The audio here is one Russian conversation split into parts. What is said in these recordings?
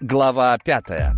Глава пятая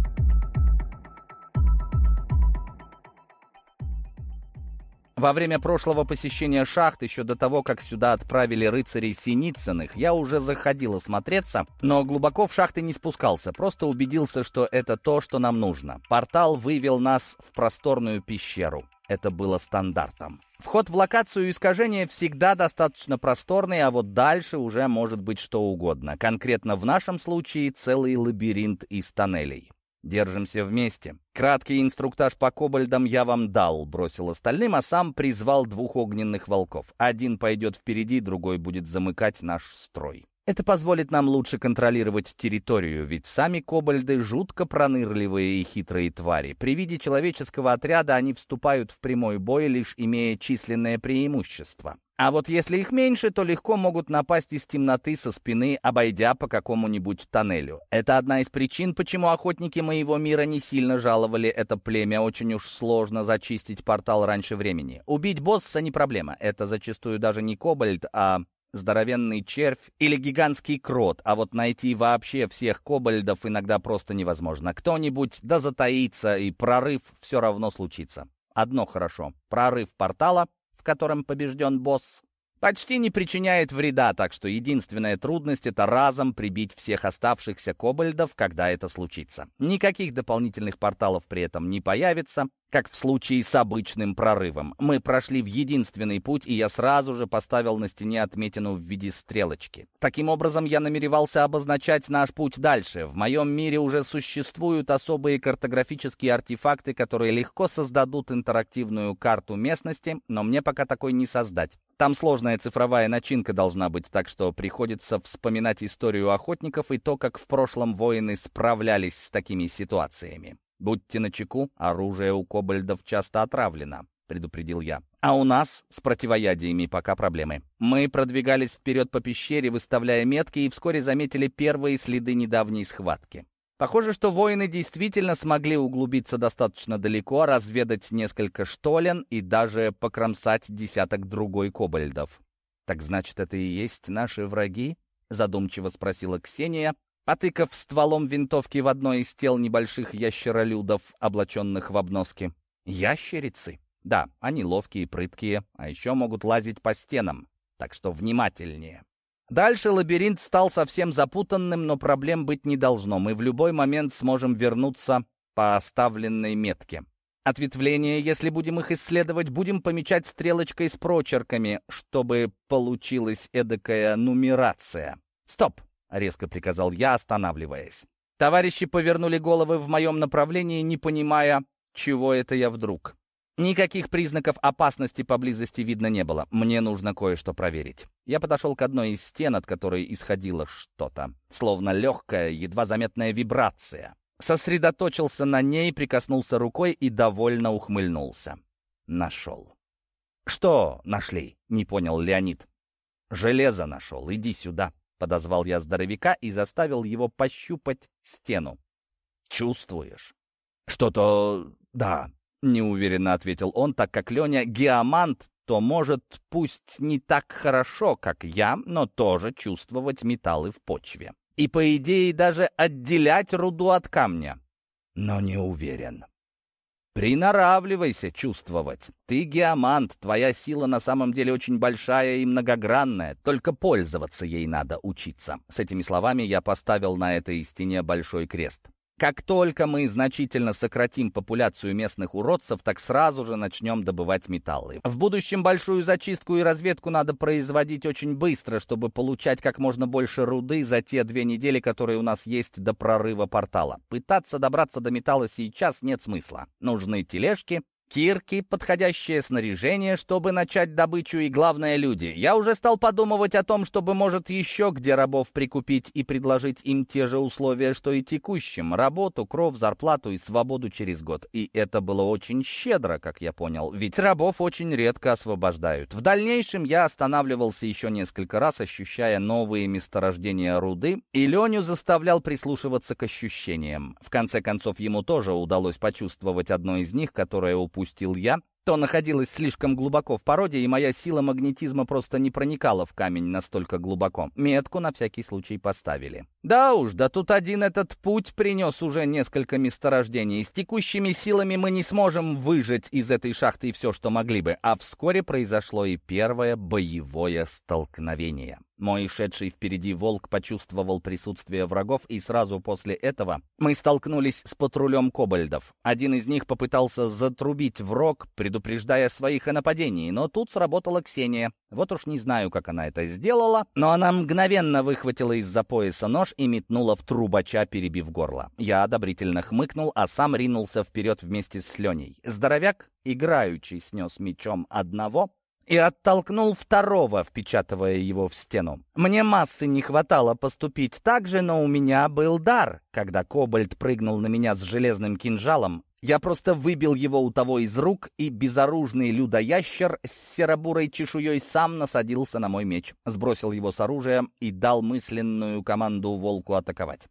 Во время прошлого посещения шахт, еще до того, как сюда отправили рыцарей Синицыных, я уже заходил осмотреться, но глубоко в шахты не спускался, просто убедился, что это то, что нам нужно. Портал вывел нас в просторную пещеру. Это было стандартом. Вход в локацию искажения всегда достаточно просторный, а вот дальше уже может быть что угодно. Конкретно в нашем случае целый лабиринт из тоннелей. Держимся вместе. Краткий инструктаж по кобальдам я вам дал, бросил остальным, а сам призвал двух огненных волков. Один пойдет впереди, другой будет замыкать наш строй. Это позволит нам лучше контролировать территорию, ведь сами кобальды жутко пронырливые и хитрые твари. При виде человеческого отряда они вступают в прямой бой, лишь имея численное преимущество. А вот если их меньше, то легко могут напасть из темноты со спины, обойдя по какому-нибудь тоннелю. Это одна из причин, почему охотники моего мира не сильно жаловали это племя. Очень уж сложно зачистить портал раньше времени. Убить босса не проблема. Это зачастую даже не кобальд, а здоровенный червь или гигантский крот, а вот найти вообще всех кобальдов иногда просто невозможно. Кто-нибудь да затаится, и прорыв все равно случится. Одно хорошо. Прорыв портала, в котором побежден босс, почти не причиняет вреда, так что единственная трудность — это разом прибить всех оставшихся кобальдов, когда это случится. Никаких дополнительных порталов при этом не появится, как в случае с обычным прорывом. Мы прошли в единственный путь, и я сразу же поставил на стене отметину в виде стрелочки. Таким образом, я намеревался обозначать наш путь дальше. В моем мире уже существуют особые картографические артефакты, которые легко создадут интерактивную карту местности, но мне пока такой не создать. Там сложная цифровая начинка должна быть, так что приходится вспоминать историю охотников и то, как в прошлом воины справлялись с такими ситуациями. «Будьте начеку, оружие у кобальдов часто отравлено», — предупредил я. «А у нас с противоядиями пока проблемы. Мы продвигались вперед по пещере, выставляя метки, и вскоре заметили первые следы недавней схватки. Похоже, что воины действительно смогли углубиться достаточно далеко, разведать несколько штолен и даже покромсать десяток другой кобальдов. «Так значит, это и есть наши враги?» — задумчиво спросила Ксения, потыкав стволом винтовки в одной из тел небольших ящеролюдов, облаченных в обноски. Ящерицы? Да, они ловкие, прыткие, а еще могут лазить по стенам, так что внимательнее. Дальше лабиринт стал совсем запутанным, но проблем быть не должно. Мы в любой момент сможем вернуться по оставленной метке. Ответвления, если будем их исследовать, будем помечать стрелочкой с прочерками, чтобы получилась эдакая нумерация. Стоп! — резко приказал я, останавливаясь. Товарищи повернули головы в моем направлении, не понимая, чего это я вдруг. Никаких признаков опасности поблизости видно не было. Мне нужно кое-что проверить. Я подошел к одной из стен, от которой исходило что-то, словно легкая, едва заметная вибрация. Сосредоточился на ней, прикоснулся рукой и довольно ухмыльнулся. Нашел. «Что нашли?» — не понял Леонид. «Железо нашел. Иди сюда». Подозвал я здоровяка и заставил его пощупать стену. «Чувствуешь?» «Что-то... да», — неуверенно ответил он, так как Леня геомант, то может пусть не так хорошо, как я, но тоже чувствовать металлы в почве. И, по идее, даже отделять руду от камня. Но не уверен. Приноравливайся чувствовать. Ты геомант, твоя сила на самом деле очень большая и многогранная, только пользоваться ей надо учиться. С этими словами я поставил на этой стене большой крест. Как только мы значительно сократим популяцию местных уродцев, так сразу же начнем добывать металлы. В будущем большую зачистку и разведку надо производить очень быстро, чтобы получать как можно больше руды за те две недели, которые у нас есть до прорыва портала. Пытаться добраться до металла сейчас нет смысла. Нужны тележки, кирки, подходящее снаряжение, чтобы начать добычу и, главное, люди. Я уже стал подумывать о том, чтобы, может, еще где рабов прикупить и предложить им те же условия, что и текущим. Работу, кров, зарплату и свободу через год. И это было очень щедро, как я понял, ведь рабов очень редко освобождают. В дальнейшем я останавливался еще несколько раз, ощущая новые месторождения руды, и Леню заставлял прислушиваться к ощущениям. В конце концов, ему тоже удалось почувствовать одно из них, которое упустил упустил я, то находилось слишком глубоко в породе, и моя сила магнетизма просто не проникала в камень настолько глубоко. Метку на всякий случай поставили. Да уж, да тут один этот путь принес уже несколько месторождений. С текущими силами мы не сможем выжать из этой шахты все, что могли бы. А вскоре произошло и первое боевое столкновение. Мой шедший впереди волк почувствовал присутствие врагов, и сразу после этого мы столкнулись с патрулем кобальдов. Один из них попытался затрубить в рог, предупреждая своих о нападении, но тут сработала Ксения. Вот уж не знаю, как она это сделала, но она мгновенно выхватила из-за пояса нож и метнула в трубача, перебив горло. Я одобрительно хмыкнул, а сам ринулся вперед вместе с Леней. Здоровяк, играючи, снес мечом одного, и оттолкнул второго, впечатывая его в стену. Мне массы не хватало поступить так же, но у меня был дар. Когда Кобальт прыгнул на меня с железным кинжалом, я просто выбил его у того из рук, и безоружный людоящер с серобурой чешуей сам насадился на мой меч, сбросил его с оружия и дал мысленную команду волку атаковать.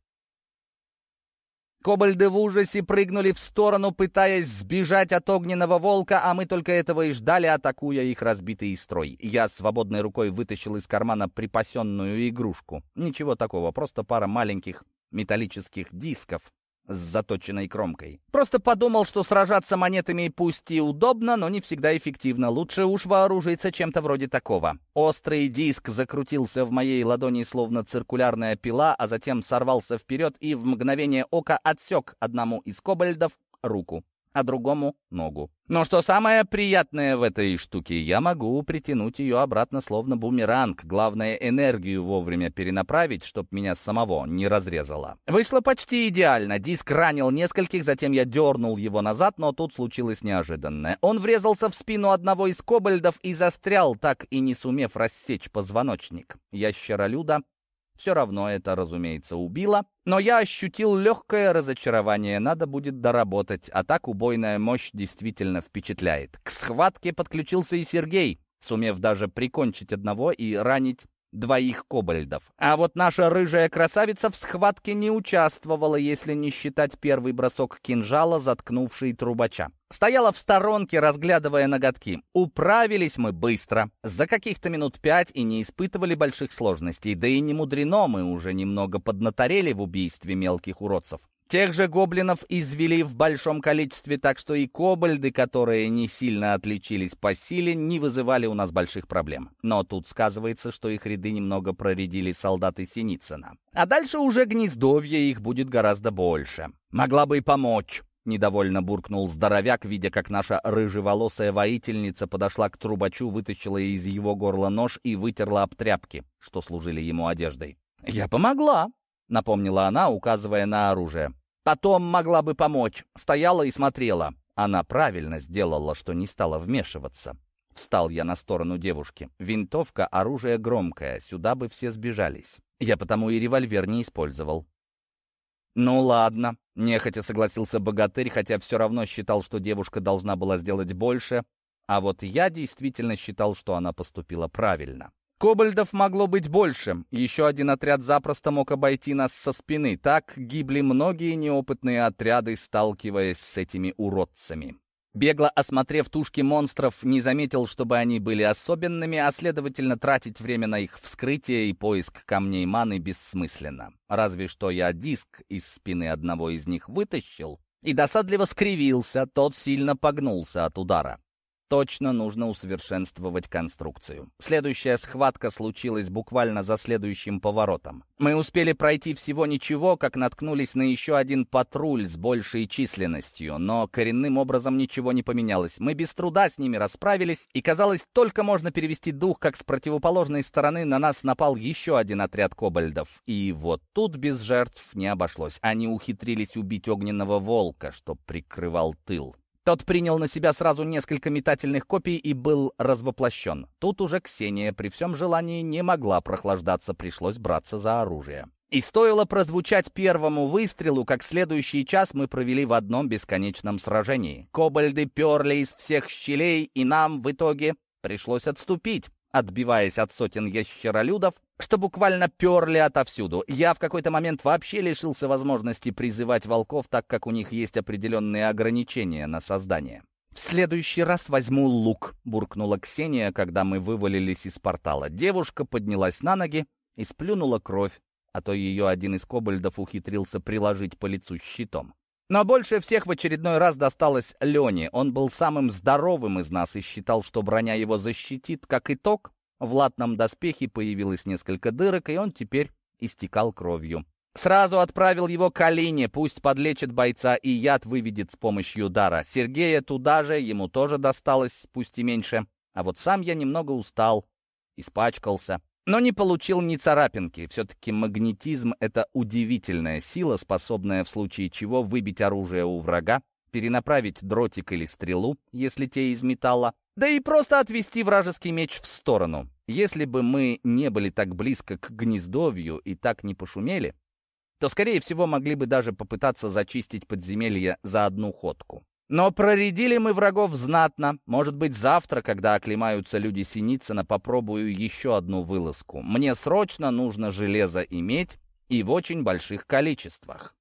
Кобальды в ужасе прыгнули в сторону, пытаясь сбежать от огненного волка, а мы только этого и ждали, атакуя их разбитый строй. Я свободной рукой вытащил из кармана припасенную игрушку. Ничего такого, просто пара маленьких металлических дисков, с заточенной кромкой. Просто подумал, что сражаться монетами пусть и удобно, но не всегда эффективно. Лучше уж вооружиться чем-то вроде такого. Острый диск закрутился в моей ладони словно циркулярная пила, а затем сорвался вперед и в мгновение ока отсек одному из кобальдов руку а другому — ногу. Но что самое приятное в этой штуке, я могу притянуть ее обратно словно бумеранг. Главное, энергию вовремя перенаправить, чтоб меня самого не разрезало. Вышло почти идеально. Диск ранил нескольких, затем я дернул его назад, но тут случилось неожиданное. Он врезался в спину одного из кобальдов и застрял, так и не сумев рассечь позвоночник. Ящеролюда все равно это, разумеется, убило. Но я ощутил легкое разочарование. Надо будет доработать. А так убойная мощь действительно впечатляет. К схватке подключился и Сергей, сумев даже прикончить одного и ранить двоих кобальдов. А вот наша рыжая красавица в схватке не участвовала, если не считать первый бросок кинжала, заткнувший трубача. Стояла в сторонке, разглядывая ноготки. Управились мы быстро. За каких-то минут пять и не испытывали больших сложностей. Да и не мудрено, мы уже немного поднаторели в убийстве мелких уродцев. Тех же гоблинов извели в большом количестве, так что и кобальды, которые не сильно отличились по силе, не вызывали у нас больших проблем. Но тут сказывается, что их ряды немного проредили солдаты Синицына. А дальше уже гнездовье их будет гораздо больше. Могла бы и помочь. Недовольно буркнул здоровяк, видя, как наша рыжеволосая воительница подошла к трубачу, вытащила из его горла нож и вытерла об тряпки, что служили ему одеждой. «Я помогла», — напомнила она, указывая на оружие. Потом могла бы помочь. Стояла и смотрела. Она правильно сделала, что не стала вмешиваться. Встал я на сторону девушки. Винтовка — оружие громкое, сюда бы все сбежались. Я потому и револьвер не использовал. «Ну ладно», — нехотя согласился богатырь, хотя все равно считал, что девушка должна была сделать больше, а вот я действительно считал, что она поступила правильно. Кобальдов могло быть больше. Еще один отряд запросто мог обойти нас со спины. Так гибли многие неопытные отряды, сталкиваясь с этими уродцами. Бегло осмотрев тушки монстров, не заметил, чтобы они были особенными, а следовательно тратить время на их вскрытие и поиск камней маны бессмысленно. Разве что я диск из спины одного из них вытащил и досадливо скривился, тот сильно погнулся от удара. Точно нужно усовершенствовать конструкцию. Следующая схватка случилась буквально за следующим поворотом. Мы успели пройти всего ничего, как наткнулись на еще один патруль с большей численностью, но коренным образом ничего не поменялось. Мы без труда с ними расправились, и казалось, только можно перевести дух, как с противоположной стороны на нас напал еще один отряд кобальдов. И вот тут без жертв не обошлось. Они ухитрились убить огненного волка, что прикрывал тыл. Тот принял на себя сразу несколько метательных копий и был развоплощен. Тут уже Ксения при всем желании не могла прохлаждаться, пришлось браться за оружие. И стоило прозвучать первому выстрелу, как следующий час мы провели в одном бесконечном сражении. Кобальды перли из всех щелей, и нам в итоге пришлось отступить отбиваясь от сотен ящеролюдов, что буквально перли отовсюду. Я в какой-то момент вообще лишился возможности призывать волков, так как у них есть определенные ограничения на создание. «В следующий раз возьму лук», — буркнула Ксения, когда мы вывалились из портала. Девушка поднялась на ноги и сплюнула кровь, а то ее один из кобальдов ухитрился приложить по лицу щитом. Но больше всех в очередной раз досталось Лене. Он был самым здоровым из нас и считал, что броня его защитит. Как итог, в латном доспехе появилось несколько дырок, и он теперь истекал кровью. Сразу отправил его к Алине, пусть подлечит бойца и яд выведет с помощью дара. Сергея туда же, ему тоже досталось, пусть и меньше. А вот сам я немного устал, испачкался. Но не получил ни царапинки. Все-таки магнетизм — это удивительная сила, способная в случае чего выбить оружие у врага, перенаправить дротик или стрелу, если те из металла, да и просто отвести вражеский меч в сторону. Если бы мы не были так близко к гнездовью и так не пошумели, то, скорее всего, могли бы даже попытаться зачистить подземелье за одну ходку. Но проредили мы врагов знатно. Может быть, завтра, когда оклемаются люди Синицына, попробую еще одну вылазку. Мне срочно нужно железо иметь и в очень больших количествах.